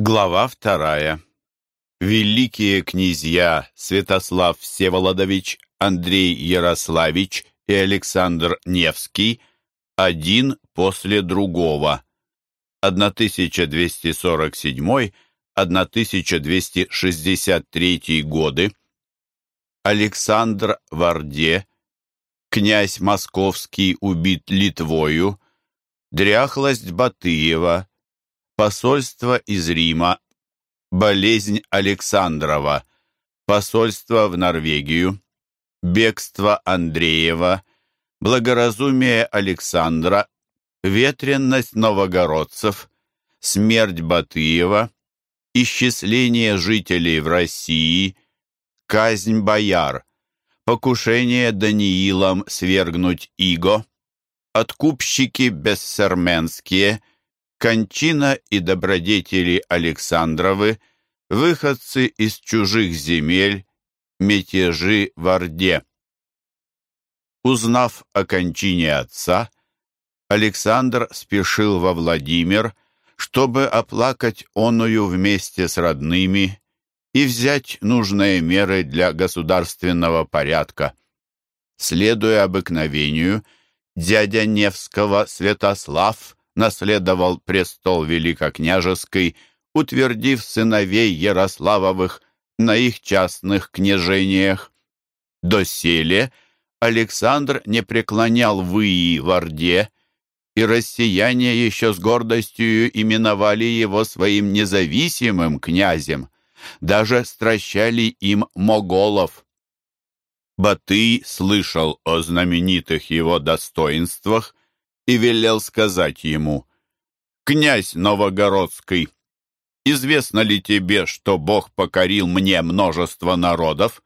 Глава вторая. Великие князья Святослав Всеволодович, Андрей Ярославич и Александр Невский один после другого. 1247-1263 годы. Александр Варде, князь Московский убит Литвою, дряхлость Батыева, Посольство из Рима. Болезнь Александрова. Посольство в Норвегию. Бегство Андреева. Благоразумие Александра. Ветренность новогородцев. Смерть Батыева. Исчисление жителей в России. Казнь бояр. Покушение Даниилом свергнуть Иго. Откупщики бессерменские – Кончина и добродетели Александровы, выходцы из чужих земель, мятежи в Орде. Узнав о кончине отца, Александр спешил во Владимир, чтобы оплакать оную вместе с родными и взять нужные меры для государственного порядка. Следуя обыкновению, дядя Невского Святослав наследовал престол Великокняжеский, утвердив сыновей Ярославовых на их частных княжениях. Доселе Александр не преклонял выи в Орде, и россияне еще с гордостью именовали его своим независимым князем, даже стращали им моголов. Батый слышал о знаменитых его достоинствах и велел сказать ему, «Князь Новогородский, известно ли тебе, что Бог покорил мне множество народов?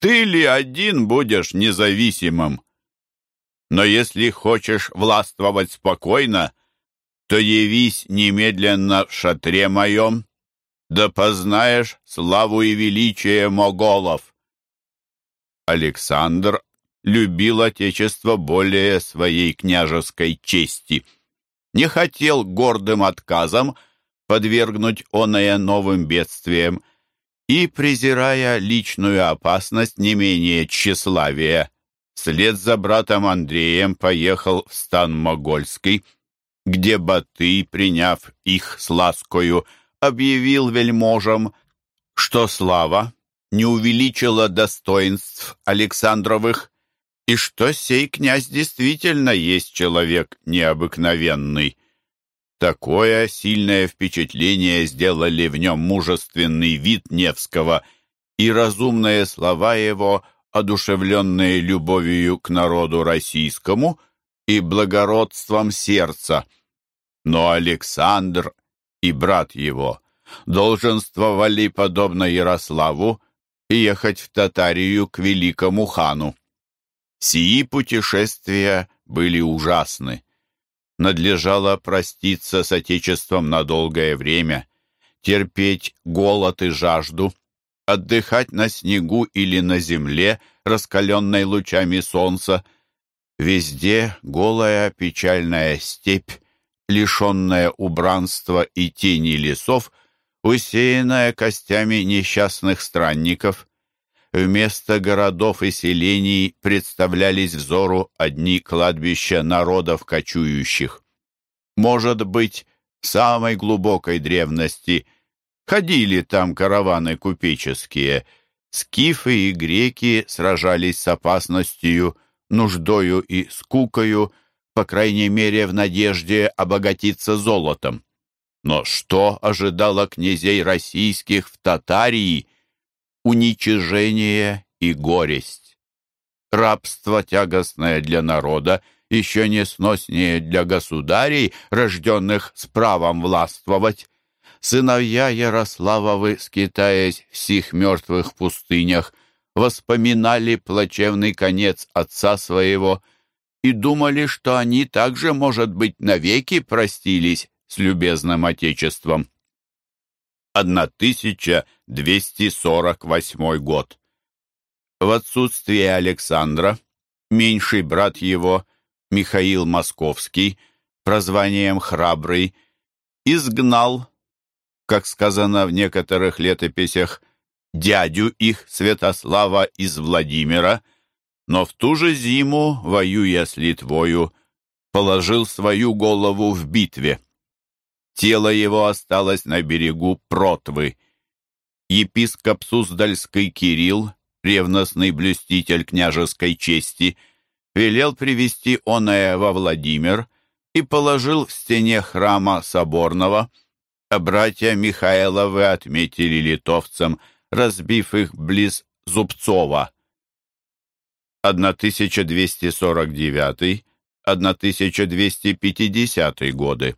Ты ли один будешь независимым? Но если хочешь властвовать спокойно, то явись немедленно в шатре моем, да познаешь славу и величие моголов». Александр любил отечество более своей княжеской чести. Не хотел гордым отказом подвергнуть оное новым бедствиям и, презирая личную опасность не менее тщеславия, вслед за братом Андреем поехал в стан Могольский, где Батый, приняв их с ласкою, объявил вельможам, что слава не увеличила достоинств Александровых, и что сей князь действительно есть человек необыкновенный. Такое сильное впечатление сделали в нем мужественный вид Невского и разумные слова его, одушевленные любовью к народу российскому и благородством сердца. Но Александр и брат его долженствовали, подобно Ярославу, ехать в Татарию к великому хану. Сии путешествия были ужасны. Надлежало проститься с Отечеством на долгое время, терпеть голод и жажду, отдыхать на снегу или на земле, раскаленной лучами солнца. Везде голая печальная степь, лишенная убранства и тени лесов, усеянная костями несчастных странников. Вместо городов и селений представлялись взору одни кладбища народов кочующих. Может быть, самой глубокой древности ходили там караваны купеческие, скифы и греки сражались с опасностью, нуждою и скукою, по крайней мере, в надежде обогатиться золотом. Но что ожидало князей российских в Татарии – уничижение и горесть. Рабство тягостное для народа, еще не сноснее для государей, рожденных с правом властвовать. Сыновья Ярославовы, скитаясь в сих мертвых пустынях, воспоминали плачевный конец отца своего и думали, что они также, может быть, навеки простились с любезным отечеством. 1248 год. В отсутствие Александра меньший брат его, Михаил Московский, прозванием «Храбрый», изгнал как сказано в некоторых летописях, дядю их, Святослава из Владимира, но в ту же зиму, воюя с Литвою, положил свою голову в битве. Тело его осталось на берегу Протвы. Епископ Суздальский Кирилл, ревностный блюститель княжеской чести, велел привести оное во Владимир и положил в стене храма соборного, а братья Михайловы отметили литовцам, разбив их близ Зубцова. 1249-1250 годы.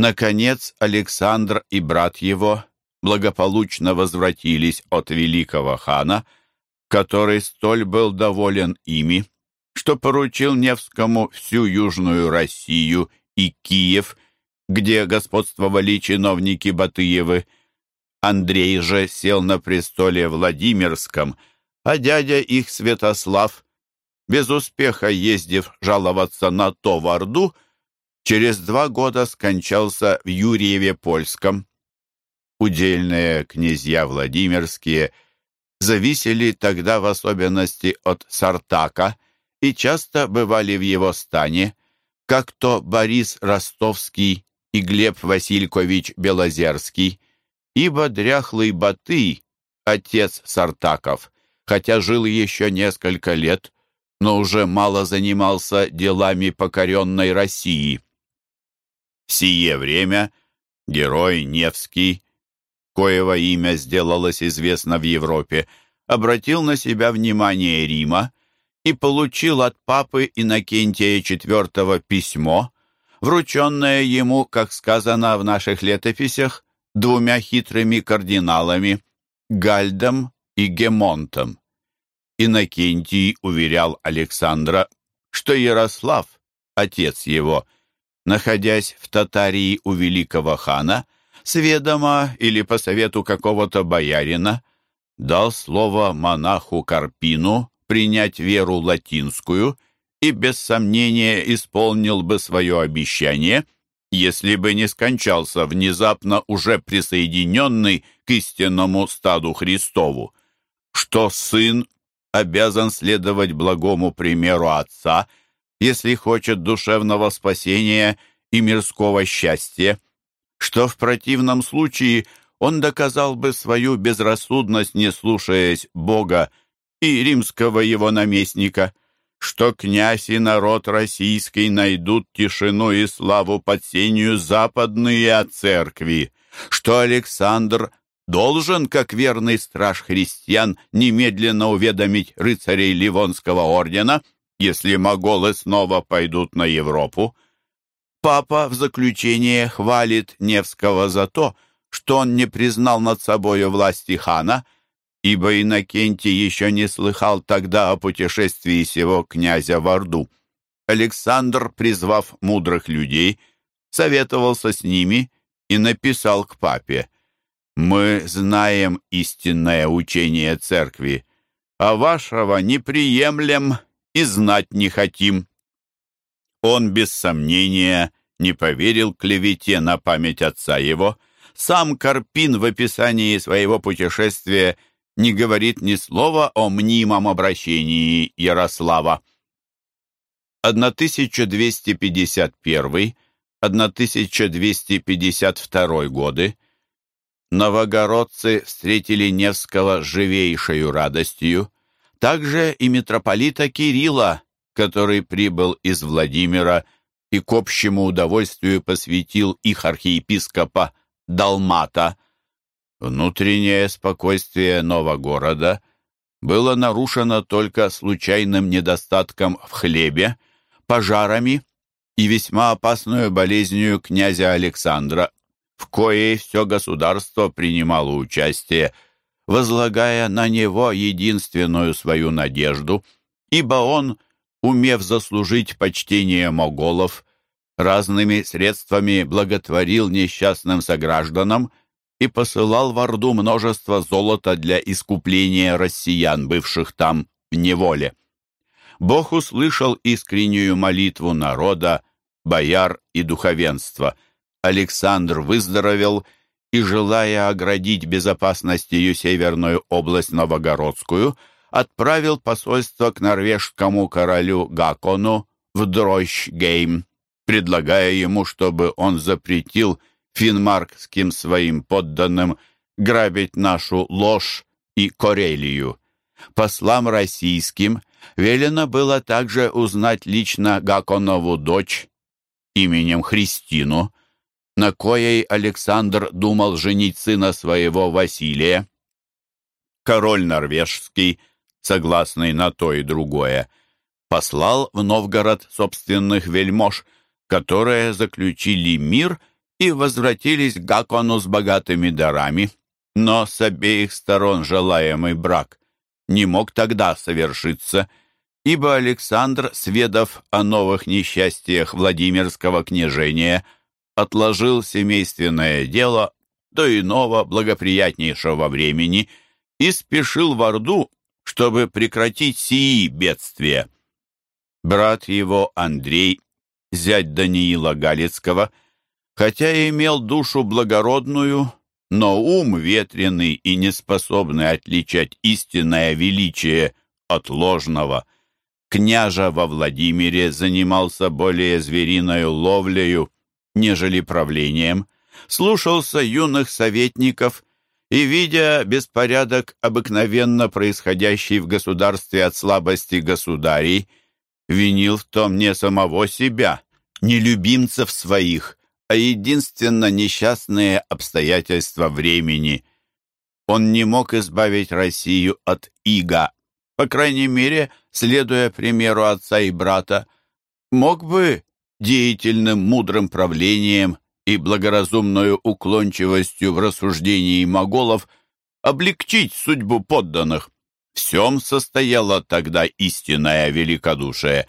Наконец, Александр и брат его благополучно возвратились от великого хана, который столь был доволен ими, что поручил Невскому всю Южную Россию и Киев, где господствовали чиновники Батыевы. Андрей же сел на престоле Владимирском, а дядя их Святослав, без успеха ездив жаловаться на то в Орду, через два года скончался в Юрьеве-Польском. Удельные князья Владимирские зависели тогда в особенности от Сартака и часто бывали в его стане, как то Борис Ростовский и Глеб Василькович Белозерский, ибо дряхлый Батый, отец Сартаков, хотя жил еще несколько лет, но уже мало занимался делами покоренной России. Сие время герой Невский, коего имя сделалось известно в Европе, обратил на себя внимание Рима и получил от папы Иннокентия IV письмо, врученное ему, как сказано в наших летописях, двумя хитрыми кардиналами Гальдом и Гемонтом. Иннокентий уверял Александра, что Ярослав, отец его, находясь в Татарии у великого хана, сведомо или по совету какого-то боярина, дал слово монаху Карпину принять веру латинскую и без сомнения исполнил бы свое обещание – если бы не скончался внезапно уже присоединенный к истинному стаду Христову, что сын обязан следовать благому примеру отца, если хочет душевного спасения и мирского счастья, что в противном случае он доказал бы свою безрассудность, не слушаясь Бога и римского его наместника – что князь и народ российский найдут тишину и славу под сенью западные церкви, что Александр должен, как верный страж христиан, немедленно уведомить рыцарей Ливонского ордена, если моголы снова пойдут на Европу. Папа в заключение хвалит Невского за то, что он не признал над собою власти хана – ибо Иннокентий еще не слыхал тогда о путешествии сего князя в Орду. Александр, призвав мудрых людей, советовался с ними и написал к папе «Мы знаем истинное учение церкви, а вашего не приемлем и знать не хотим». Он, без сомнения, не поверил клевете на память отца его. Сам Карпин в описании своего путешествия – не говорит ни слова о мнимом обращении Ярослава. 1251-1252 годы новогородцы встретили Невского живейшей радостью, также и митрополита Кирилла, который прибыл из Владимира и к общему удовольствию посвятил их архиепископа Далмата – Внутреннее спокойствие Новогорода было нарушено только случайным недостатком в хлебе, пожарами и весьма опасную болезнью князя Александра, в коей все государство принимало участие, возлагая на него единственную свою надежду, ибо он, умев заслужить почтение моголов, разными средствами благотворил несчастным согражданам и посылал в Орду множество золота для искупления россиян, бывших там в неволе. Бог услышал искреннюю молитву народа, бояр и духовенства. Александр выздоровел и, желая оградить безопасностью Северную область Новогородскую, отправил посольство к норвежскому королю Гакону в Дройшгейм, предлагая ему, чтобы он запретил финмаркским своим подданным грабить нашу ложь и Корелию. Послам российским велено было также узнать лично Гаконову дочь именем Христину, на коей Александр думал женить сына своего Василия. Король норвежский, согласный на то и другое, послал в Новгород собственных вельмож, которые заключили мир и возвратились к Гакону с богатыми дарами. Но с обеих сторон желаемый брак не мог тогда совершиться, ибо Александр, сведав о новых несчастьях Владимирского княжения, отложил семейственное дело до иного благоприятнейшего времени и спешил в Орду, чтобы прекратить сии бедствия. Брат его Андрей, зять Даниила Галицкого, хотя имел душу благородную, но ум ветреный и неспособный отличать истинное величие от ложного. Княжа во Владимире занимался более звериною ловлею, нежели правлением, слушался юных советников и, видя беспорядок, обыкновенно происходящий в государстве от слабости государей, винил в том не самого себя, не любимцев своих, а единственно несчастные обстоятельства времени. Он не мог избавить Россию от ига, по крайней мере, следуя примеру отца и брата, мог бы деятельным мудрым правлением и благоразумную уклончивостью в рассуждении моголов облегчить судьбу подданных. В всем состояло тогда истинное великодушие.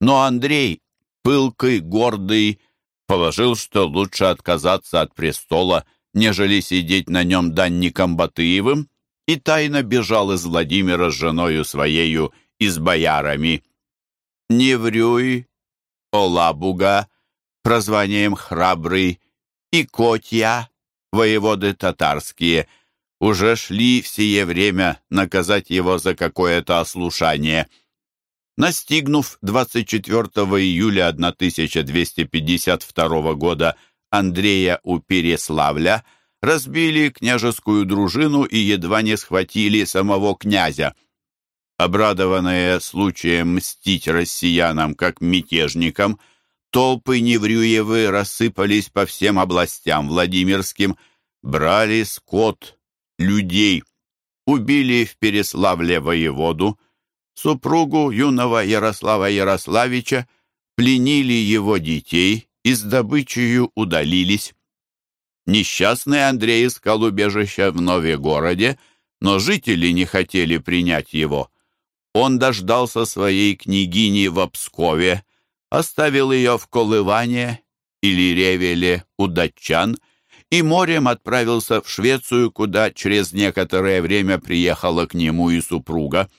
Но Андрей, пылкий, гордый, положил, что лучше отказаться от престола, нежели сидеть на нем данником Батыевым, и тайно бежал из Владимира с женою своею и с боярами. Неврюй Олабуга, прозванием Храбрый, и Котья, воеводы татарские, уже шли в сие время наказать его за какое-то ослушание. Настигнув 24 июля 1252 года Андрея у Переславля, разбили княжескую дружину и едва не схватили самого князя обрадованные случаем мстить россиянам как мятежникам, толпы Неврюевы рассыпались по всем областям Владимирским, брали скот, людей, убили в Переславле воеводу, супругу юного Ярослава Ярославича, пленили его детей и с добычею удалились. Несчастный Андрей искал убежища в Нове-городе, но жители не хотели принять его он дождался своей княгини в Пскове, оставил ее в Колыване или Ревеле у датчан и морем отправился в Швецию, куда через некоторое время приехала к нему и супруга.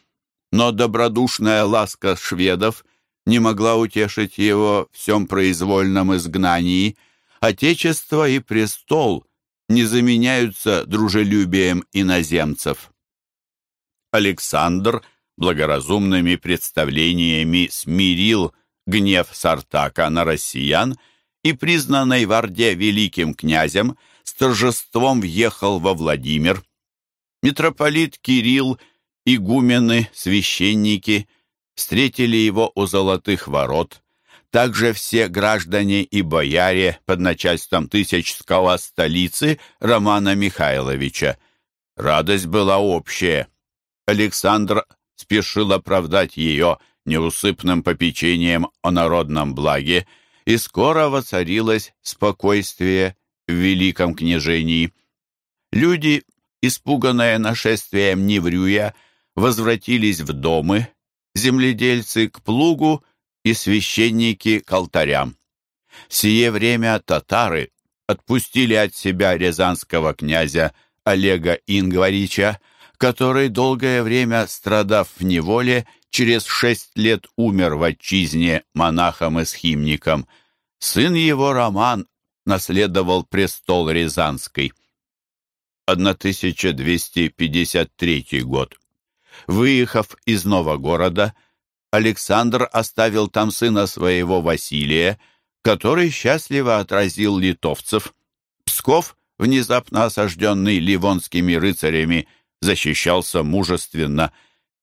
Но добродушная ласка шведов не могла утешить его всем произвольном изгнании. Отечество и престол не заменяются дружелюбием иноземцев. Александр – благоразумными представлениями смирил гнев Сартака на россиян и, признанный в Орде великим князем, с торжеством въехал во Владимир. Митрополит Кирилл, игумены, священники встретили его у золотых ворот, также все граждане и бояре под начальством Тысячского столицы Романа Михайловича. Радость была общая. Александр спешил оправдать ее неусыпным попечением о народном благе, и скоро воцарилось спокойствие в великом княжении. Люди, испуганные нашествием Неврюя, возвратились в домы, земледельцы к плугу и священники к алтарям. В сие время татары отпустили от себя рязанского князя Олега Ингварича, который, долгое время страдав в неволе, через шесть лет умер в отчизне монахом и схимником. Сын его Роман наследовал престол Рязанский. 1253 год. Выехав из Новогорода, Александр оставил там сына своего Василия, который счастливо отразил литовцев. Псков, внезапно осажденный ливонскими рыцарями, защищался мужественно.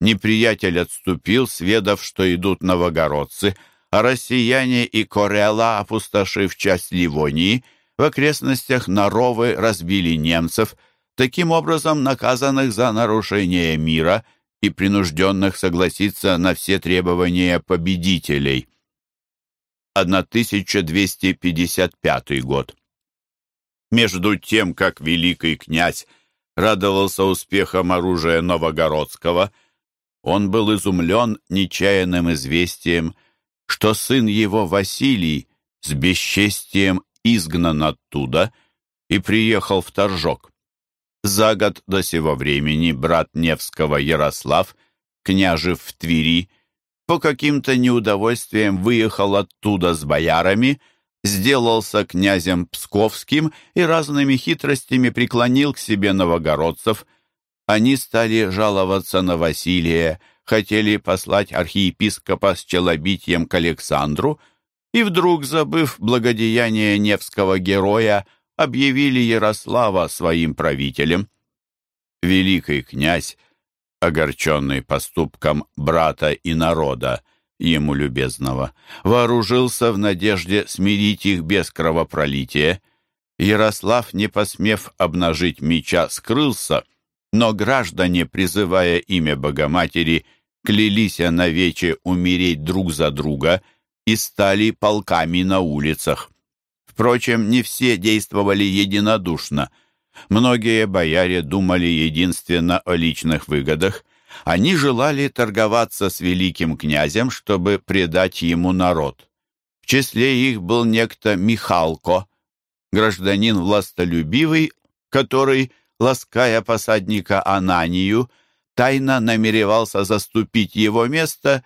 Неприятель отступил, сведав, что идут новогородцы, а россияне и Корела, опустошив часть Ливонии, в окрестностях Наровы разбили немцев, таким образом наказанных за нарушение мира и принужденных согласиться на все требования победителей. 1255 год. Между тем, как великий князь радовался успехам оружия Новогородского, он был изумлен нечаянным известием, что сын его Василий с бесчестием изгнан оттуда и приехал в Торжок. За год до сего времени брат Невского Ярослав, княжив в Твери, по каким-то неудовольствиям выехал оттуда с боярами, сделался князем Псковским и разными хитростями преклонил к себе новогородцев. Они стали жаловаться на Василия, хотели послать архиепископа с челобитием к Александру, и вдруг, забыв благодеяние Невского героя, объявили Ярослава своим правителем. Великий князь, огорченный поступком брата и народа, ему любезного, вооружился в надежде смирить их без кровопролития. Ярослав, не посмев обнажить меча, скрылся, но граждане, призывая имя Богоматери, клялись навече умереть друг за друга и стали полками на улицах. Впрочем, не все действовали единодушно. Многие бояре думали единственно о личных выгодах. Они желали торговаться с великим князем, чтобы предать ему народ. В числе их был некто Михалко, гражданин властолюбивый, который, лаская посадника Ананию, тайно намеревался заступить его место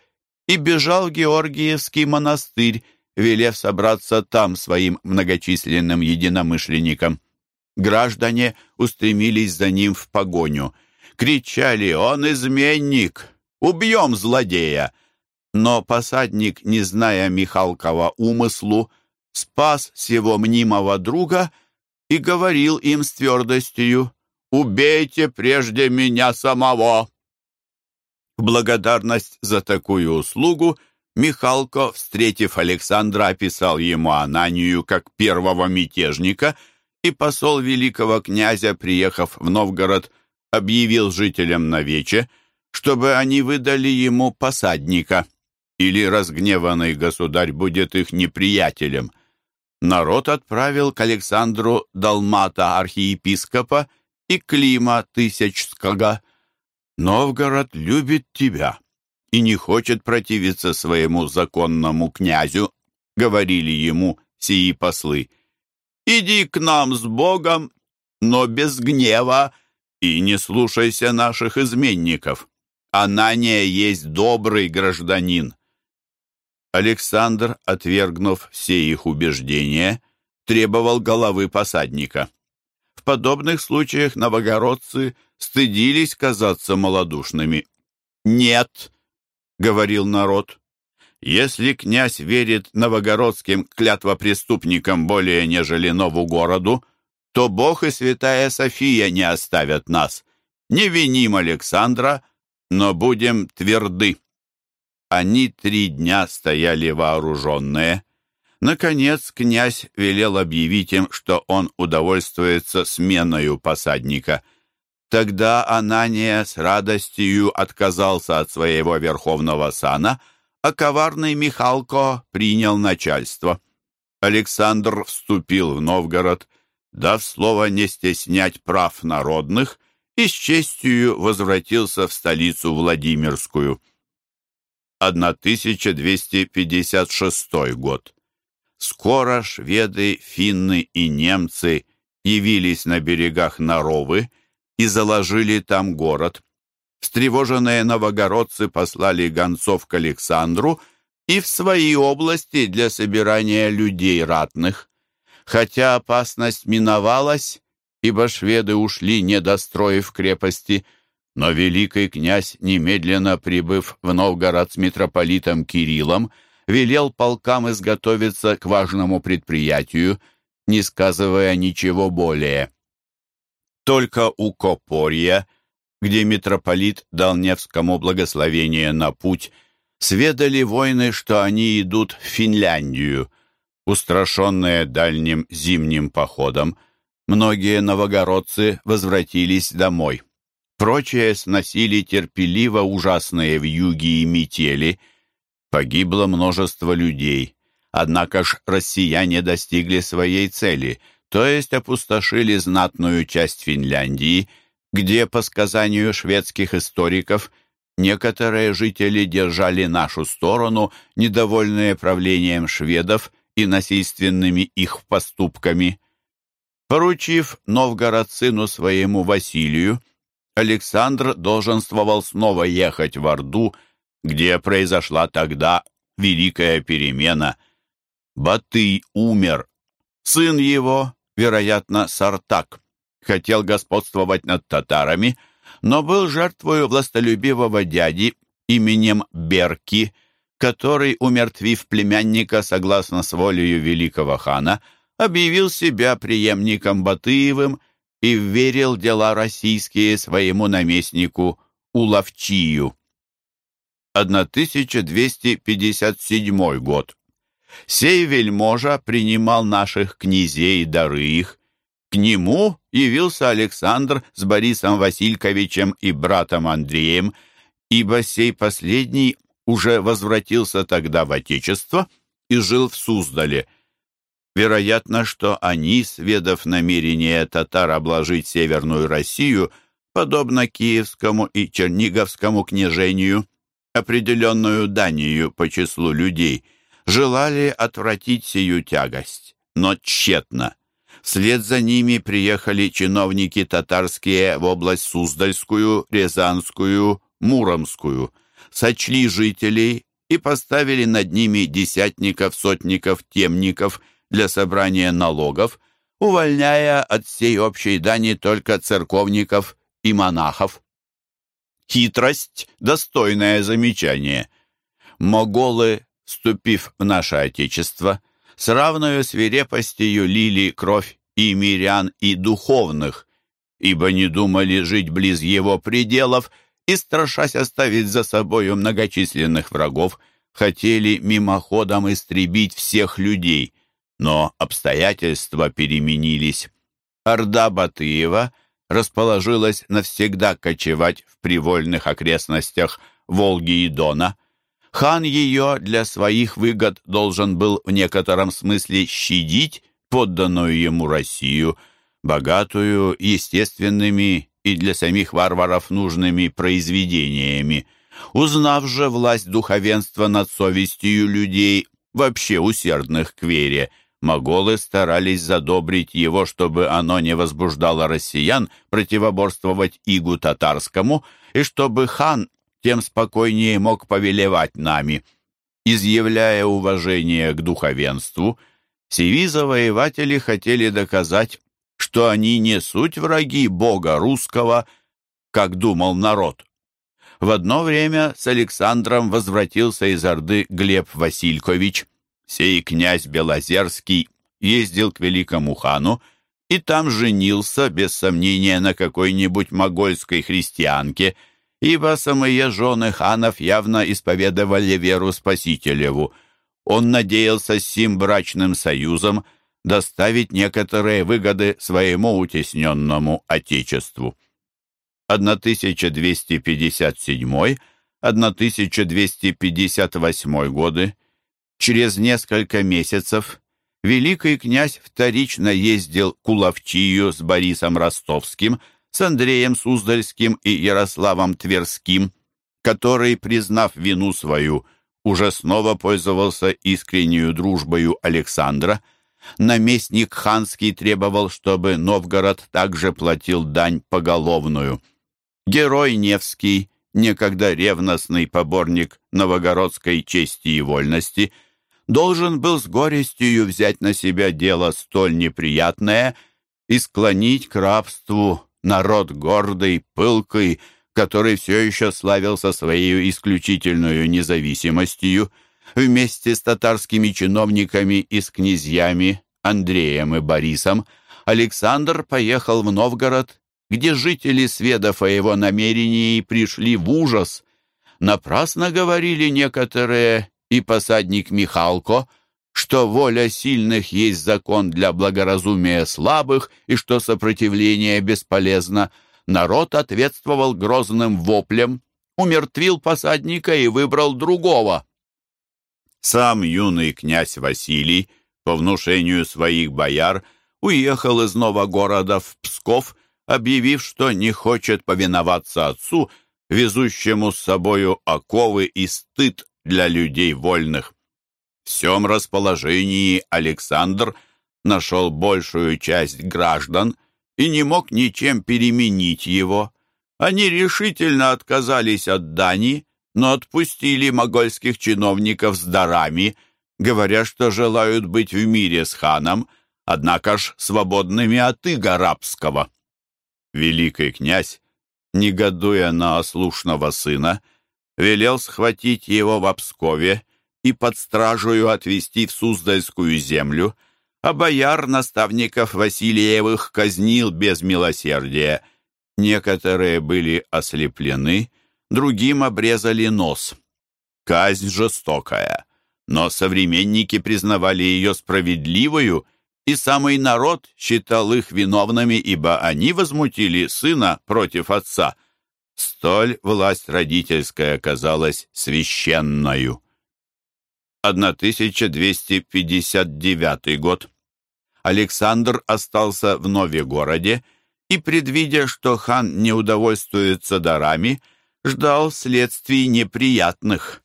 и бежал в Георгиевский монастырь, велев собраться там своим многочисленным единомышленникам. Граждане устремились за ним в погоню. Кричали «Он изменник! Убьем злодея!» Но посадник, не зная Михалкова умыслу, спас сего мнимого друга и говорил им с твердостью «Убейте прежде меня самого!» В благодарность за такую услугу Михалко, встретив Александра, описал ему Ананию как первого мятежника, и посол великого князя, приехав в Новгород, объявил жителям Навече, чтобы они выдали ему посадника, или разгневанный государь будет их неприятелем. Народ отправил к Александру Далмата архиепископа и Клима Тысячского. «Новгород любит тебя», и не хочет противиться своему законному князю, говорили ему сии послы. Иди к нам с Богом, но без гнева, и не слушайся наших изменников. Анания есть добрый гражданин. Александр, отвергнув все их убеждения, требовал головы посадника. В подобных случаях новогородцы стыдились казаться малодушными. «Нет», — говорил народ. «Если князь верит новогородским клятвопреступникам более нежели нову городу, то Бог и святая София не оставят нас. Не виним Александра, но будем тверды». Они три дня стояли вооруженные. Наконец князь велел объявить им, что он удовольствуется сменою посадника — Тогда Анания с радостью отказался от своего верховного сана, а коварный Михалко принял начальство. Александр вступил в Новгород, дав слово не стеснять прав народных, и с честью возвратился в столицу Владимирскую. 1256 год. Скоро шведы, финны и немцы явились на берегах Наровы, и заложили там город. Встревоженные новогородцы послали гонцов к Александру и в свои области для собирания людей ратных. Хотя опасность миновалась, ибо шведы ушли, не достроив крепости, но великий князь, немедленно прибыв в Новгород с митрополитом Кириллом, велел полкам изготовиться к важному предприятию, не сказывая ничего более. Только у Копорья, где митрополит дал Невскому благословение на путь, сведали воины, что они идут в Финляндию. Устрашенные дальним зимним походом, многие новогородцы возвратились домой. Прочие сносили терпеливо ужасные вьюги и метели. Погибло множество людей. Однако ж россияне достигли своей цели, то есть опустошили знатную часть Финляндии, где, по сказанию шведских историков, некоторые жители держали нашу сторону, недовольные правлением шведов и насильственными их поступками. Поручив Новгород сыну своему Василию, Александр долженствовал снова ехать в Орду, где произошла тогда великая перемена. Батый умер. Сын его, вероятно, Сартак, хотел господствовать над татарами, но был жертвою властолюбивого дяди именем Берки, который, умертвив племянника согласно с волею великого хана, объявил себя преемником Батыевым и верил дела российские своему наместнику Уловчию. 1257 год. Сей вельможа принимал наших князей и дары их. К нему явился Александр с Борисом Васильковичем и братом Андреем, ибо сей последний уже возвратился тогда в Отечество и жил в Суздале. Вероятно, что они, сведав намерение татар обложить Северную Россию, подобно Киевскому и Черниговскому княжению, определенную данию по числу людей – желали отвратить сию тягость, но тщетно. Вслед за ними приехали чиновники татарские в область Суздальскую, Рязанскую, Муромскую, сочли жителей и поставили над ними десятников, сотников, темников для собрания налогов, увольняя от всей общей дани только церковников и монахов. Хитрость — достойное замечание. Моголы вступив в наше Отечество, с равною свирепостью лили кровь и мирян, и духовных, ибо не думали жить близ его пределов и, страшась оставить за собою многочисленных врагов, хотели мимоходом истребить всех людей, но обстоятельства переменились. Орда Батыева расположилась навсегда кочевать в привольных окрестностях Волги и Дона – Хан ее для своих выгод должен был в некотором смысле щадить подданную ему Россию, богатую естественными и для самих варваров нужными произведениями. Узнав же власть духовенства над совестью людей, вообще усердных к вере, моголы старались задобрить его, чтобы оно не возбуждало россиян противоборствовать игу татарскому, и чтобы хан тем спокойнее мог повелевать нами. Изъявляя уважение к духовенству, сиви завоеватели хотели доказать, что они не суть враги Бога русского, как думал народ. В одно время с Александром возвратился из Орды Глеб Василькович. Сей князь Белозерский ездил к великому хану и там женился, без сомнения, на какой-нибудь могольской христианке – ибо самые жены ханов явно исповедовали веру Спасителеву. Он надеялся сим брачным союзом доставить некоторые выгоды своему утесненному отечеству. 1257-1258 годы, через несколько месяцев, великий князь вторично ездил к с Борисом Ростовским – с Андреем Суздальским и Ярославом Тверским, который, признав вину свою, уже снова пользовался искреннюю дружбою Александра, наместник ханский требовал, чтобы Новгород также платил дань поголовную. Герой Невский, некогда ревностный поборник новогородской чести и вольности, должен был с горестью взять на себя дело столь неприятное и склонить к рабству народ гордый, пылкий, который все еще славился своей исключительной независимостью, вместе с татарскими чиновниками и с князьями Андреем и Борисом, Александр поехал в Новгород, где жители, сведав о его намерении, пришли в ужас. Напрасно говорили некоторые, и посадник Михалко, что воля сильных есть закон для благоразумия слабых и что сопротивление бесполезно. Народ ответствовал грозным воплем, умертвил посадника и выбрал другого. Сам юный князь Василий, по внушению своих бояр, уехал из Новогорода в Псков, объявив, что не хочет повиноваться отцу, везущему с собою оковы и стыд для людей вольных. В всем расположении Александр нашел большую часть граждан и не мог ничем переменить его. Они решительно отказались от дани, но отпустили могольских чиновников с дарами, говоря, что желают быть в мире с ханом, однако ж свободными от иго рабского. Великий князь, негодуя на ослушного сына, велел схватить его в Обскове и под стражую отвезти в Суздальскую землю, а бояр наставников Васильевых казнил без милосердия. Некоторые были ослеплены, другим обрезали нос. Казнь жестокая, но современники признавали ее справедливую, и самый народ считал их виновными, ибо они возмутили сына против отца – Столь власть родительская казалась священною. 1259 год. Александр остался в Новегороде и, предвидя, что хан не удовольствуется дарами, ждал следствий неприятных.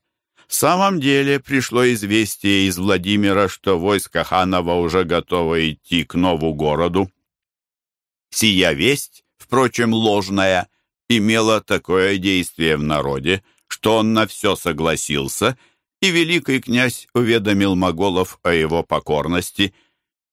В самом деле пришло известие из Владимира, что войско ханова уже готово идти к Нову-городу. Сия весть, впрочем, ложная, имела такое действие в народе, что он на все согласился, и великий князь уведомил моголов о его покорности.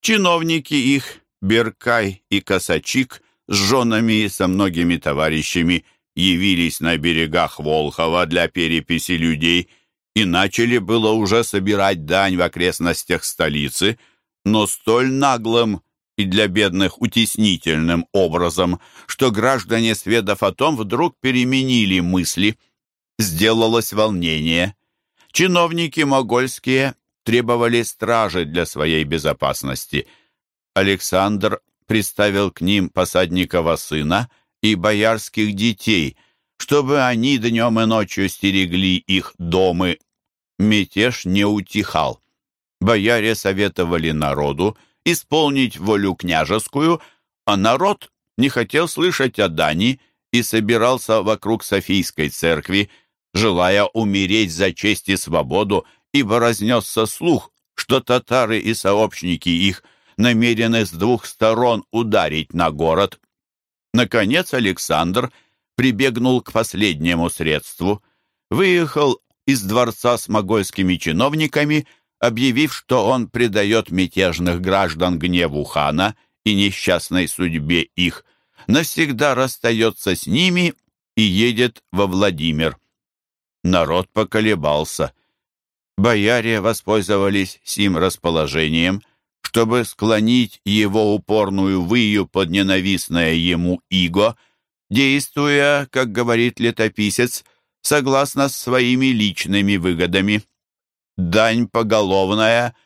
Чиновники их, Беркай и Косачик, с женами и со многими товарищами явились на берегах Волхова для переписи людей и начали было уже собирать дань в окрестностях столицы, но столь наглым и для бедных утеснительным образом, что граждане, сведав о том, вдруг переменили мысли. Сделалось волнение. Чиновники могольские требовали стражи для своей безопасности. Александр приставил к ним посадникова сына и боярских детей, чтобы они днем и ночью стерегли их домы. Мятеж не утихал. Бояре советовали народу, исполнить волю княжескую, а народ не хотел слышать о Дани и собирался вокруг Софийской церкви, желая умереть за честь и свободу, ибо разнесся слух, что татары и сообщники их намерены с двух сторон ударить на город. Наконец Александр прибегнул к последнему средству, выехал из дворца с могольскими чиновниками объявив, что он предает мятежных граждан гневу хана и несчастной судьбе их, навсегда расстается с ними и едет во Владимир. Народ поколебался. Бояре воспользовались сим расположением, чтобы склонить его упорную выю под ненавистное ему иго, действуя, как говорит летописец, согласно своими личными выгодами. Дань поголовная,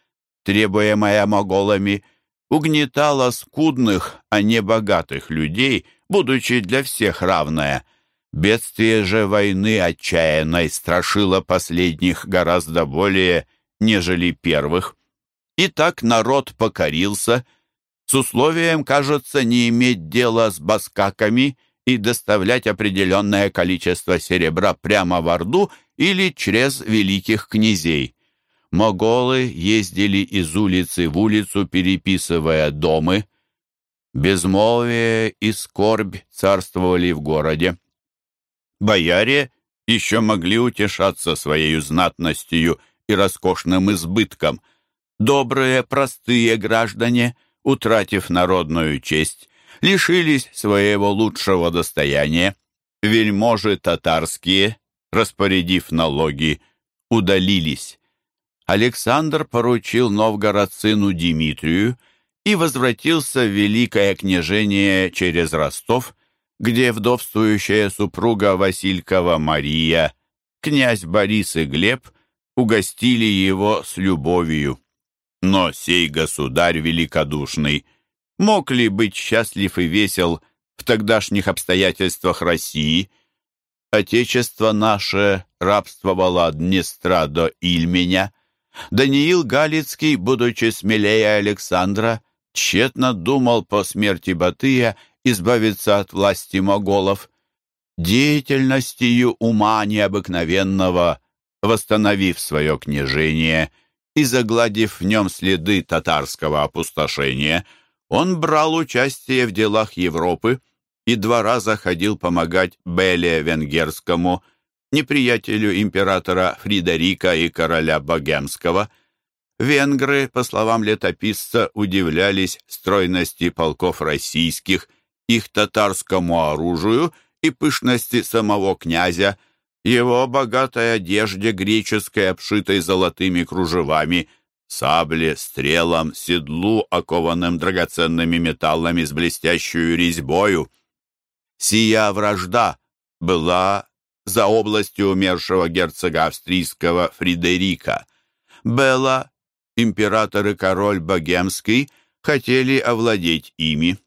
требуемая моголами, угнетала скудных, а не богатых людей, будучи для всех равная. Бедствие же войны отчаянной страшило последних гораздо более, нежели первых. И так народ покорился, с условием, кажется, не иметь дела с баскаками и доставлять определенное количество серебра прямо в Орду или через великих князей. Моголы ездили из улицы в улицу, переписывая домы. Безмолвие и скорбь царствовали в городе. Бояре еще могли утешаться своей знатностью и роскошным избытком. Добрые, простые граждане утратив народную честь, лишились своего лучшего достояния. Вельможи татарские, распорядив налоги, удалились. Александр поручил Новгород сыну Дмитрию и возвратился в Великое княжение через Ростов, где вдовствующая супруга Василькова Мария, князь Борис и Глеб угостили его с любовью. Но сей государь великодушный мог ли быть счастлив и весел в тогдашних обстоятельствах России? Отечество наше рабствовало от Днестра до Ильменя. Даниил Галицкий, будучи смелее Александра, тщетно думал по смерти Батыя избавиться от власти моголов. Деятельностью ума необыкновенного, восстановив свое княжение и загладив в нем следы татарского опустошения, он брал участие в делах Европы и два раза ходил помогать Беле Венгерскому, неприятелю императора Фридерика и короля Богемского – Венгры, по словам летописца, удивлялись стройности полков российских, их татарскому оружию и пышности самого князя, его богатой одежде греческой, обшитой золотыми кружевами, сабле, стрелам, седлу, окованным драгоценными металлами с блестящую резьбою. Сия вражда была за областью умершего герцога австрийского Фридерика. Белла император и король Богемский хотели овладеть ими.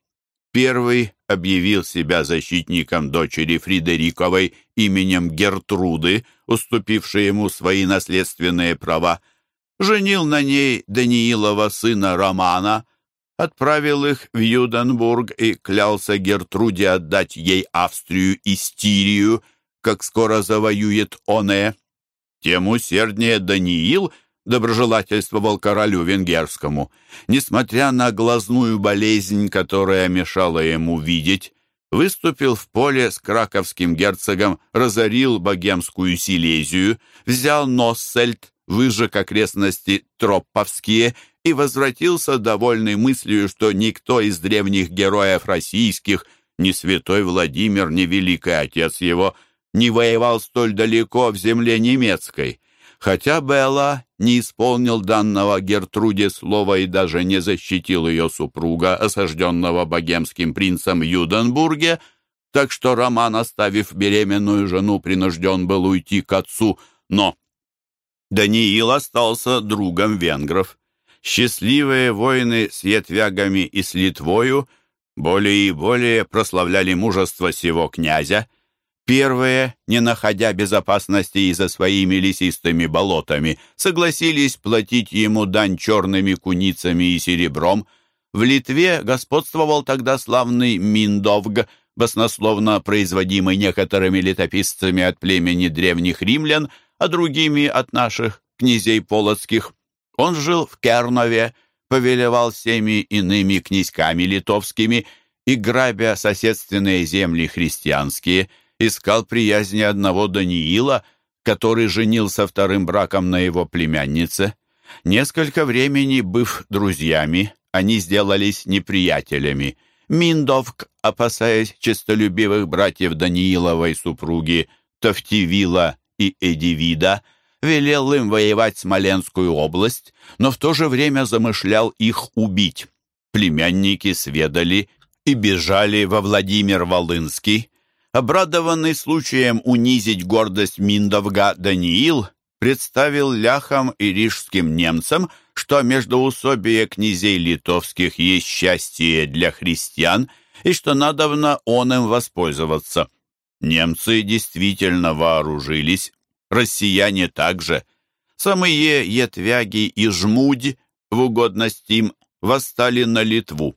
Первый объявил себя защитником дочери Фридериковой именем Гертруды, уступившей ему свои наследственные права, женил на ней Даниилова сына Романа, отправил их в Юденбург и клялся Гертруде отдать ей Австрию и Стирию, как скоро завоюет оне. Тем усерднее Даниил — доброжелательствовал королю венгерскому. Несмотря на глазную болезнь, которая мешала ему видеть, выступил в поле с краковским герцогом, разорил богемскую Силезию, взял Носсельт, выжег окрестности Тропповские и возвратился, довольный мыслью, что никто из древних героев российских, ни святой Владимир, ни великий отец его, не воевал столь далеко в земле немецкой. Хотя Белла не исполнил данного Гертруде слова и даже не защитил ее супруга, осажденного богемским принцем Юденбурге, так что Роман, оставив беременную жену, принужден был уйти к отцу, но Даниил остался другом венгров. Счастливые войны с ятвягами и с Литвою более и более прославляли мужество сего князя, Первые, не находя безопасности и за своими лесистыми болотами, согласились платить ему дань черными куницами и серебром. В Литве господствовал тогда славный Миндовг, баснословно производимый некоторыми летописцами от племени древних римлян, а другими от наших князей полоцких. Он жил в Кернове, повелевал всеми иными князьками литовскими и, грабя соседственные земли христианские – искал приязни одного Даниила, который женился вторым браком на его племяннице. Несколько времени, быв друзьями, они сделались неприятелями. Миндовк, опасаясь честолюбивых братьев Данииловой супруги Тофтивила и Эдивида, велел им воевать Смоленскую область, но в то же время замышлял их убить. Племянники сведали и бежали во Владимир Волынский, Обрадованный случаем унизить гордость Миндовга Даниил представил ляхам и рижским немцам, что междоусобие князей литовских есть счастье для христиан и что надобно он им воспользоваться. Немцы действительно вооружились, россияне также. Самые етвяги и жмудь в угодность им восстали на Литву.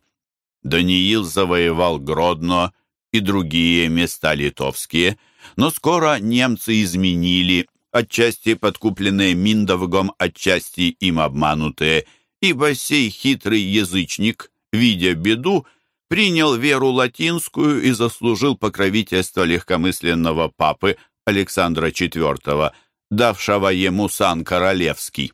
Даниил завоевал Гродно и другие места литовские, но скоро немцы изменили, отчасти подкупленные Миндовгом, отчасти им обманутые, ибо сей хитрый язычник, видя беду, принял веру латинскую и заслужил покровительство легкомысленного папы Александра IV, давшего ему сан королевский.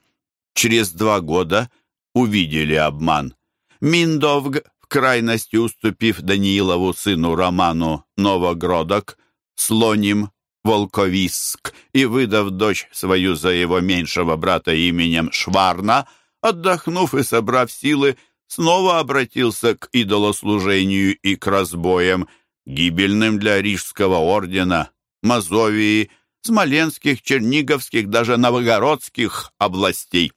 Через два года увидели обман. Миндовг, крайности уступив Даниилову сыну Роману Новогродок, Слоним, Волковиск и выдав дочь свою за его меньшего брата именем Шварна, отдохнув и собрав силы, снова обратился к идолослужению и к разбоям, гибельным для Рижского ордена, Мазовии, Смоленских, Черниговских, даже Новогородских областей.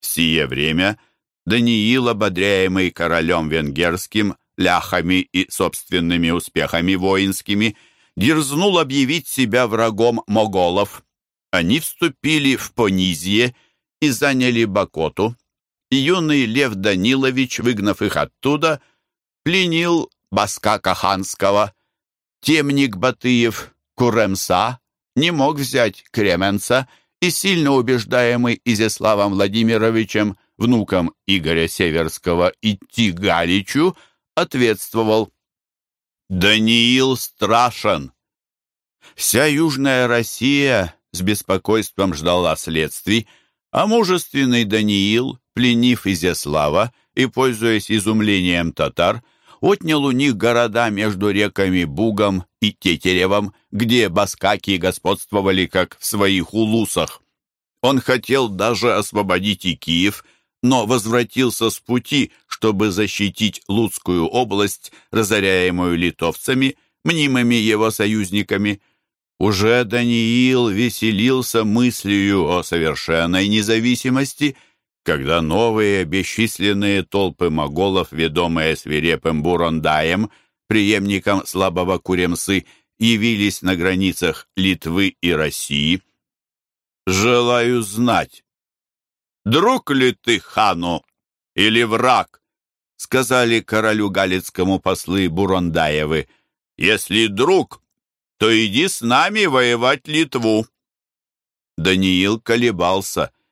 В сие время Даниил, ободряемый королем венгерским, ляхами и собственными успехами воинскими, дерзнул объявить себя врагом моголов. Они вступили в Понизье и заняли Бакоту, и юный Лев Данилович, выгнав их оттуда, пленил Баска Каханского. Темник Батыев, Куремса, не мог взять Кременца и, сильно убеждаемый Изяславом Владимировичем, внуком Игоря Северского, идти Галичу, ответствовал «Даниил страшен!» Вся Южная Россия с беспокойством ждала следствий, а мужественный Даниил, пленив Изяслава и, пользуясь изумлением татар, отнял у них города между реками Бугом и Тетеревом, где баскаки господствовали как в своих улусах. Он хотел даже освободить и Киев, но возвратился с пути, чтобы защитить Луцкую область, разоряемую литовцами, мнимыми его союзниками. Уже Даниил веселился мыслью о совершенной независимости – когда новые бесчисленные толпы моголов, ведомые свирепым Бурондаем, преемником слабого Куремсы, явились на границах Литвы и России. «Желаю знать, друг ли ты хану или враг?» сказали королю Галицкому послы Бурондаевы. «Если друг, то иди с нами воевать Литву». Даниил колебался –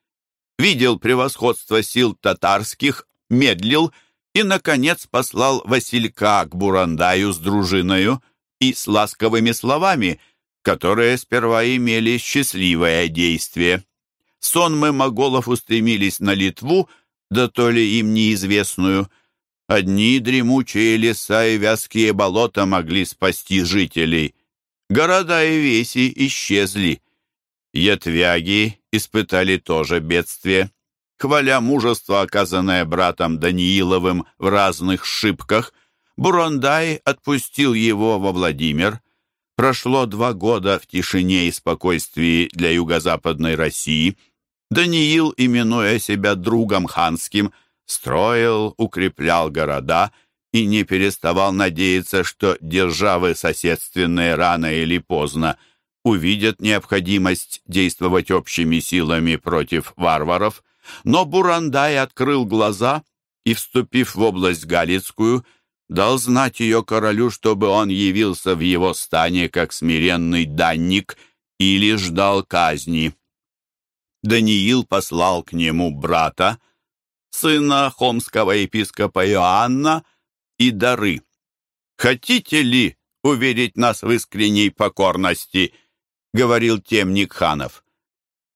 видел превосходство сил татарских, медлил и, наконец, послал Василька к Бурандаю с дружиною и с ласковыми словами, которые сперва имели счастливое действие. Сонмы моголов устремились на Литву, да то ли им неизвестную. Одни дремучие леса и вязкие болота могли спасти жителей. Города и веси исчезли. Ятвяги испытали тоже бедствие. Хваля мужество, оказанное братом Данииловым в разных шибках, Бурондай отпустил его во Владимир. Прошло два года в тишине и спокойствии для юго-западной России. Даниил, именуя себя другом ханским, строил, укреплял города и не переставал надеяться, что державы соседственные рано или поздно – увидят необходимость действовать общими силами против варваров, но Бурандай открыл глаза и, вступив в область Галицкую, дал знать ее королю, чтобы он явился в его стане как смиренный данник или ждал казни. Даниил послал к нему брата, сына хомского епископа Иоанна, и дары. «Хотите ли уверить нас в искренней покорности?» — говорил темник ханов.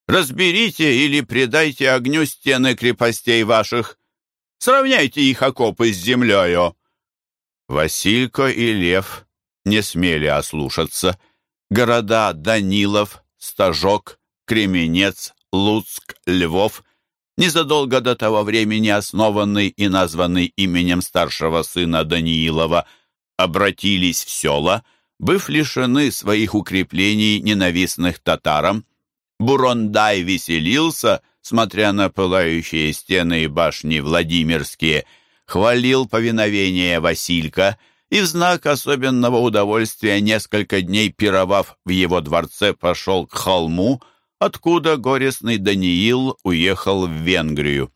«Разберите или предайте огню стены крепостей ваших. Сравняйте их окопы с землею». Василько и Лев не смели ослушаться. Города Данилов, Стажок, Кременец, Луцк, Львов — незадолго до того времени основанный и названный именем старшего сына Даниилова, обратились в села, быв лишены своих укреплений, ненавистных татарам. Бурондай веселился, смотря на пылающие стены и башни Владимирские, хвалил повиновение Василька и в знак особенного удовольствия несколько дней пировав в его дворце пошел к холму, откуда горестный Даниил уехал в Венгрию.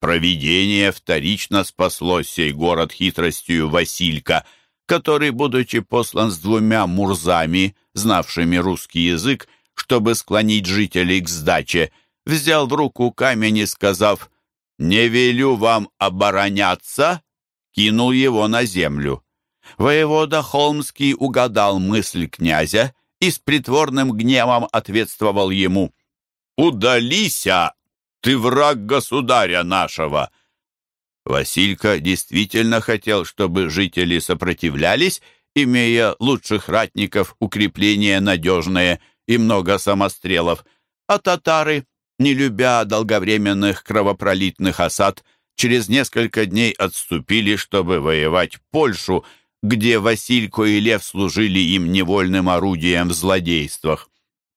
Провидение вторично спасло сей город хитростью Василька — который, будучи послан с двумя мурзами, знавшими русский язык, чтобы склонить жителей к сдаче, взял в руку камень и, сказав «Не велю вам обороняться», кинул его на землю. Воевода Холмский угадал мысль князя и с притворным гневом ответствовал ему «Удалися, ты враг государя нашего!» Василька действительно хотел, чтобы жители сопротивлялись, имея лучших ратников, укрепления надежные и много самострелов, а татары, не любя долговременных кровопролитных осад, через несколько дней отступили, чтобы воевать Польшу, где Василько и Лев служили им невольным орудием в злодействах.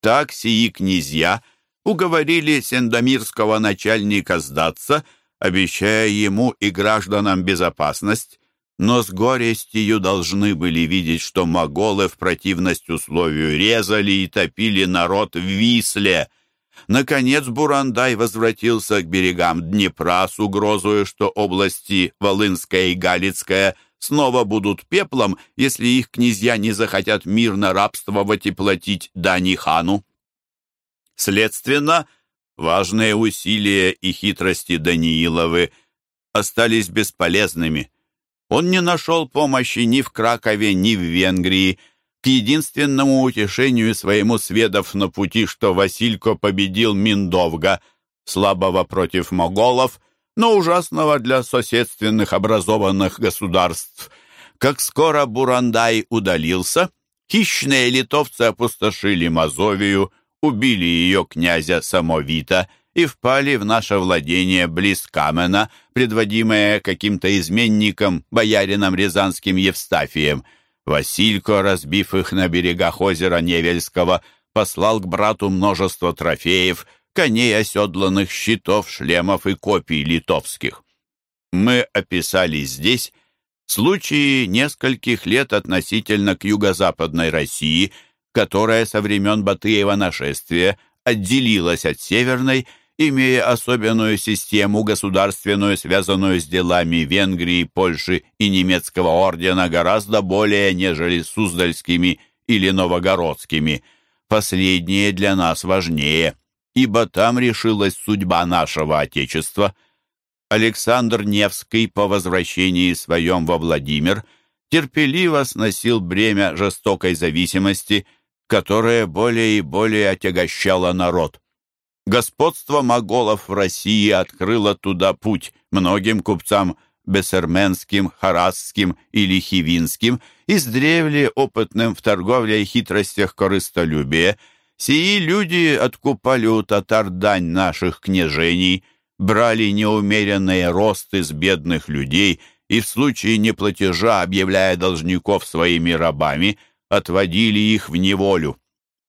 Так сии князья уговорили сендомирского начальника сдаться, обещая ему и гражданам безопасность, но с горестью должны были видеть, что моголы в противность условию резали и топили народ в Висле. Наконец Бурандай возвратился к берегам Днепра с угрозой, что области Волынская и Галицкая снова будут пеплом, если их князья не захотят мирно рабствовать и платить дани хану. Следственно, важные усилия и хитрости Данииловы остались бесполезными. Он не нашел помощи ни в Кракове, ни в Венгрии, к единственному утешению своему сведов на пути, что Василько победил Миндовга, слабого против моголов, но ужасного для соседственных образованных государств. Как скоро Бурандай удалился, хищные литовцы опустошили Мазовию, убили ее князя Самовита и впали в наше владение близ Камена, предводимое каким-то изменником, боярином Рязанским Евстафием. Василько, разбив их на берегах озера Невельского, послал к брату множество трофеев, коней оседланных, щитов, шлемов и копий литовских. Мы описали здесь случаи нескольких лет относительно к юго-западной России, которая со времен Батыева нашествия отделилась от Северной, имея особенную систему государственную, связанную с делами Венгрии, Польши и немецкого ордена гораздо более, нежели суздальскими или новогородскими. Последнее для нас важнее – ибо там решилась судьба нашего Отечества. Александр Невский по возвращении своем во Владимир терпеливо сносил бремя жестокой зависимости, которое более и более отягощало народ. Господство моголов в России открыло туда путь многим купцам бессерменским, харасским или хивинским, издревле опытным в торговле и хитростях корыстолюбия – Сии люди откупали у татар дань наших княжений, брали неумеренные росты с бедных людей и в случае неплатежа, объявляя должников своими рабами, отводили их в неволю.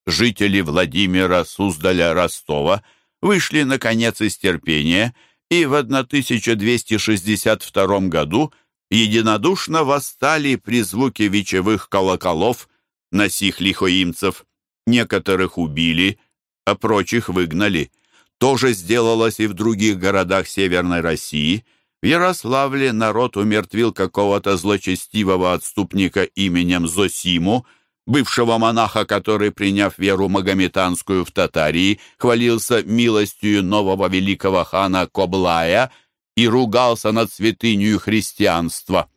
Жители Владимира, Суздаля, Ростова вышли, наконец, из терпения и в 1262 году единодушно восстали при звуке вечевых колоколов на сих лихоимцев. Некоторых убили, а прочих выгнали. То же сделалось и в других городах Северной России. В Ярославле народ умертвил какого-то злочестивого отступника именем Зосиму, бывшего монаха, который, приняв веру магометанскую в Татарии, хвалился милостью нового великого хана Коблая и ругался над святынью христианства.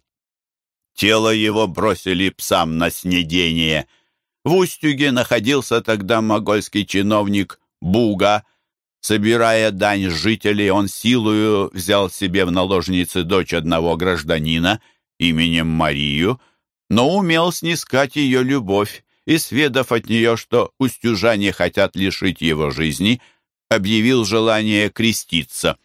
Тело его бросили псам на снедение — в Устюге находился тогда могольский чиновник Буга. Собирая дань жителей, он силою взял себе в наложницы дочь одного гражданина именем Марию, но умел снискать ее любовь и, сведав от нее, что устюжане хотят лишить его жизни, объявил желание креститься.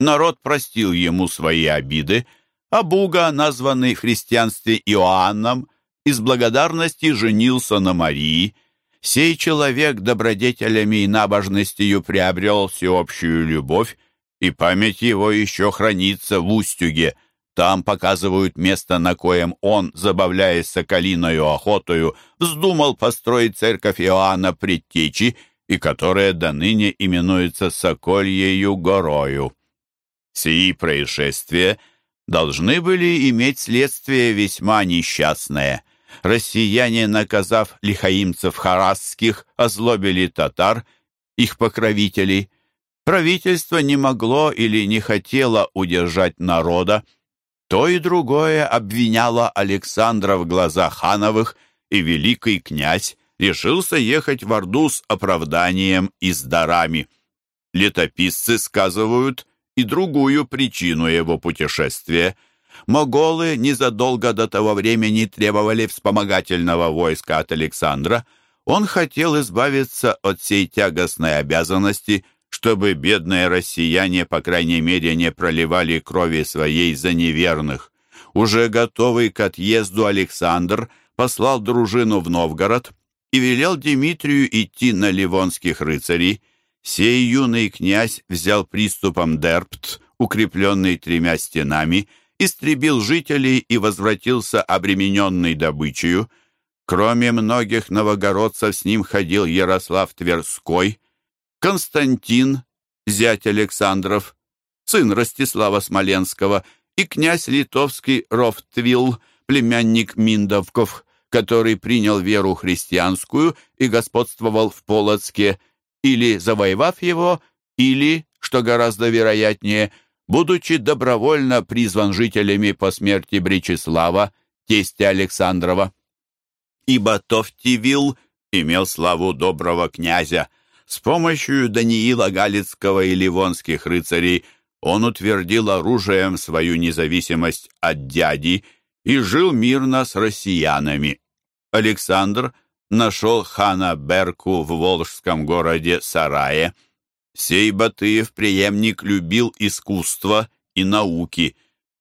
Народ простил ему свои обиды, а Буга, названный в христианстве Иоанном, из благодарности женился на Марии. Сей человек добродетелями и набожностью приобрел всеобщую любовь, и память его еще хранится в Устюге. Там показывают место, на коем он, забавляясь соколиною охотою, вздумал построить церковь Иоанна Предтечи, и которая до ныне именуется Сокольею горою. Сии происшествия должны были иметь следствие весьма несчастное — россияне, наказав лихаимцев харасских, озлобили татар, их покровителей. Правительство не могло или не хотело удержать народа. То и другое обвиняло Александра в глазах хановых, и великий князь решился ехать в Орду с оправданием и с дарами. Летописцы сказывают, и другую причину его путешествия. Моголы незадолго до того времени требовали вспомогательного войска от Александра. Он хотел избавиться от всей тягостной обязанности, чтобы бедные россияне, по крайней мере, не проливали крови своей за неверных. Уже готовый к отъезду Александр послал дружину в Новгород и велел Дмитрию идти на ливонских рыцарей. Сей юный князь взял приступом Дерпт, укрепленный тремя стенами, истребил жителей и возвратился обремененный добычею. Кроме многих новогородцев с ним ходил Ярослав Тверской, Константин, зять Александров, сын Ростислава Смоленского, и князь литовский Рофтвилл, племянник Миндовков, который принял веру христианскую и господствовал в Полоцке, или завоевав его, или, что гораздо вероятнее, будучи добровольно призван жителями по смерти Бречеслава, тестя Александрова. Ибо Товтивил имел славу доброго князя. С помощью Даниила Галицкого и ливонских рыцарей он утвердил оружием свою независимость от дяди и жил мирно с россиянами. Александр нашел хана Берку в волжском городе Сарае. Сей Батыев преемник любил искусство и науки,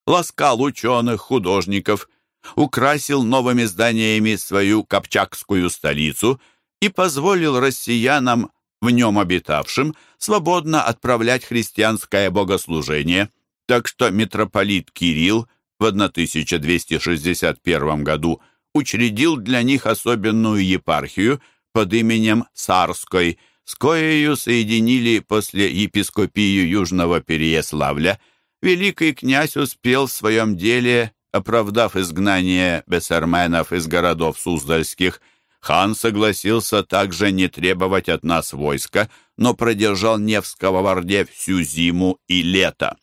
ласкал ученых, художников, украсил новыми зданиями свою копчакскую столицу и позволил россиянам, в нем обитавшим, свободно отправлять христианское богослужение, так что митрополит Кирилл в 1261 году учредил для них особенную епархию под именем Сарской, с коею соединили после епископию Южного Переяславля. Великий князь успел в своем деле, оправдав изгнание бессерменов из городов Суздальских, хан согласился также не требовать от нас войска, но продержал Невского в Орде всю зиму и лето.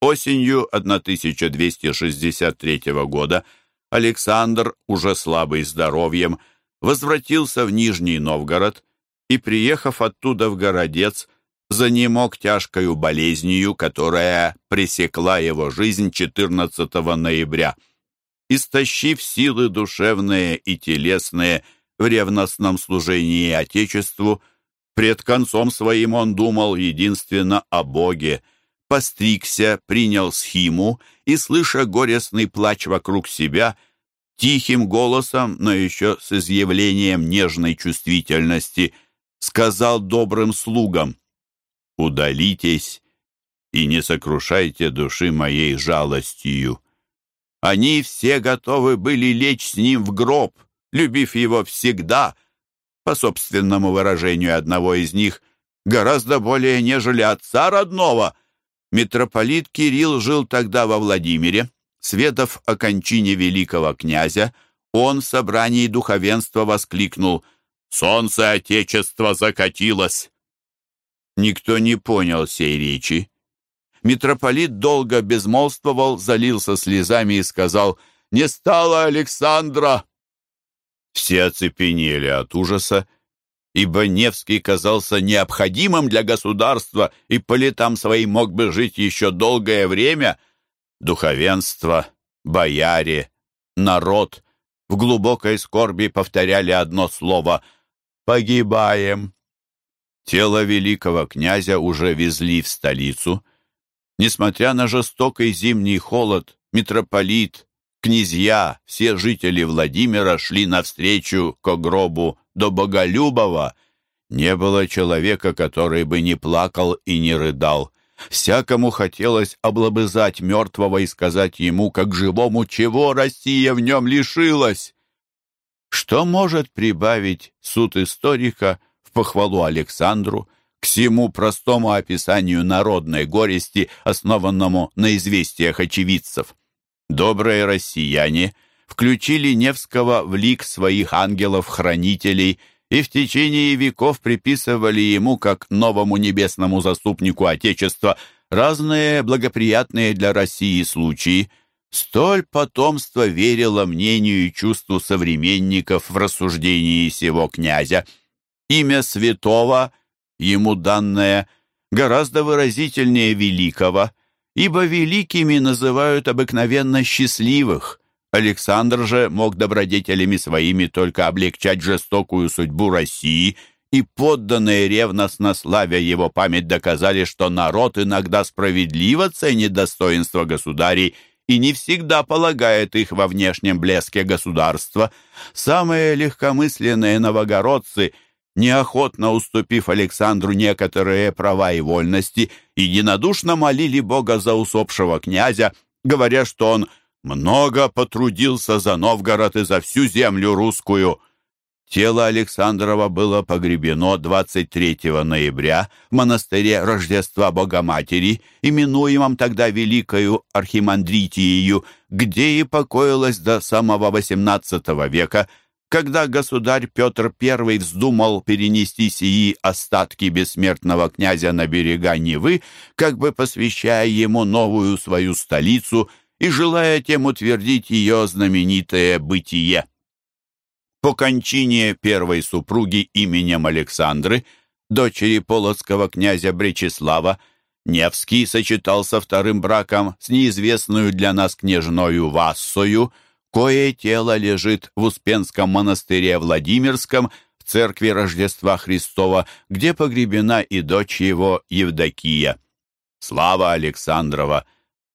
Осенью 1263 года Александр, уже слабый здоровьем, возвратился в Нижний Новгород и, приехав оттуда в Городец, занемог тяжкою болезнью, которая пресекла его жизнь 14 ноября. Истощив силы душевные и телесные в ревностном служении Отечеству, пред концом своим он думал единственно о Боге, постригся, принял схиму и, слыша горестный плач вокруг себя, тихим голосом, но еще с изъявлением нежной чувствительности, сказал добрым слугам, «Удалитесь и не сокрушайте души моей жалостью». Они все готовы были лечь с ним в гроб, любив его всегда, по собственному выражению одного из них, гораздо более, нежели отца родного — Митрополит Кирилл жил тогда во Владимире. Сведав о кончине великого князя, он в собрании духовенства воскликнул «Солнце Отечества закатилось!» Никто не понял сей речи. Митрополит долго безмолвствовал, залился слезами и сказал «Не стало Александра!» Все оцепенели от ужаса ибо Невский казался необходимым для государства и по летам своим мог бы жить еще долгое время. Духовенство, бояре, народ в глубокой скорби повторяли одно слово «погибаем». Тело великого князя уже везли в столицу. Несмотря на жестокий зимний холод, митрополит, князья, все жители Владимира шли навстречу к гробу до Боголюбова не было человека, который бы не плакал и не рыдал. Всякому хотелось облобызать мертвого и сказать ему, как живому, чего Россия в нем лишилась. Что может прибавить суд историка в похвалу Александру к всему простому описанию народной горести, основанному на известиях очевидцев? Добрые россияне — включили Невского в лик своих ангелов-хранителей и в течение веков приписывали ему, как новому небесному заступнику Отечества, разные благоприятные для России случаи. Столь потомство верило мнению и чувству современников в рассуждении сего князя. Имя святого, ему данное, гораздо выразительнее великого, ибо великими называют обыкновенно счастливых. Александр же мог добродетелями своими только облегчать жестокую судьбу России, и подданные ревностно славя его память доказали, что народ иногда справедливо ценит достоинство государей и не всегда полагает их во внешнем блеске государства. Самые легкомысленные новогородцы – неохотно уступив Александру некоторые права и вольности, единодушно молили Бога за усопшего князя, говоря, что он много потрудился за Новгород и за всю землю русскую. Тело Александрова было погребено 23 ноября в монастыре Рождества Богоматери, именуемом тогда Великою Архимандритией, где и покоилась до самого XVIII века, когда государь Петр I вздумал перенести сии остатки бессмертного князя на берега Невы, как бы посвящая ему новую свою столицу и желая тем утвердить ее знаменитое бытие. По кончине первой супруги именем Александры, дочери полоцкого князя Бречеслава, Невский сочетался вторым браком с неизвестную для нас княжною Вассою, кое тело лежит в Успенском монастыре Владимирском в церкви Рождества Христова, где погребена и дочь его Евдокия. Слава Александрова,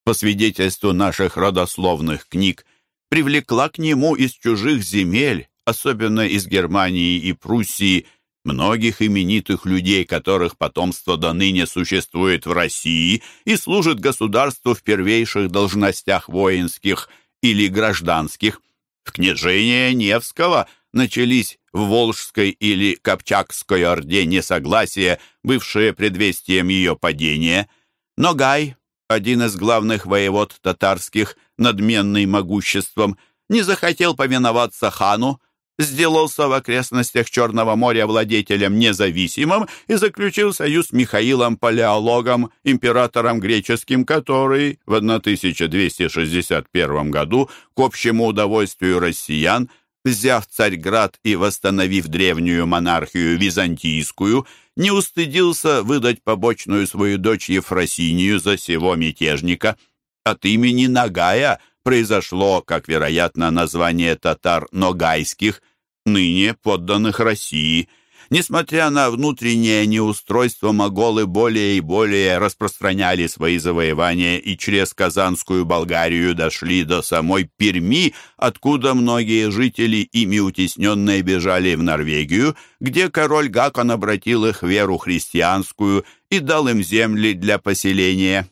по свидетельству наших родословных книг, привлекла к нему из чужих земель, особенно из Германии и Пруссии, многих именитых людей, которых потомство до ныне существует в России и служит государству в первейших должностях воинских – или гражданских. В княжение Невского начались в Волжской или Копчакской Орде несогласия, бывшие предвестием ее падения. Но Гай, один из главных воевод татарских, надменный могуществом, не захотел повиноваться хану, сделался в окрестностях Черного моря владетелем независимым и заключил союз с Михаилом Палеологом, императором греческим, который в 1261 году к общему удовольствию россиян, взяв Царьград и восстановив древнюю монархию византийскую, не устыдился выдать побочную свою дочь Ефросинию за сего мятежника. От имени Нагая – произошло, как вероятно, название татар ногайских, ныне подданных России. Несмотря на внутреннее неустройство, моголы более и более распространяли свои завоевания и через Казанскую Болгарию дошли до самой Перми, откуда многие жители, ими утесненные, бежали в Норвегию, где король Гакон обратил их в веру христианскую и дал им земли для поселения.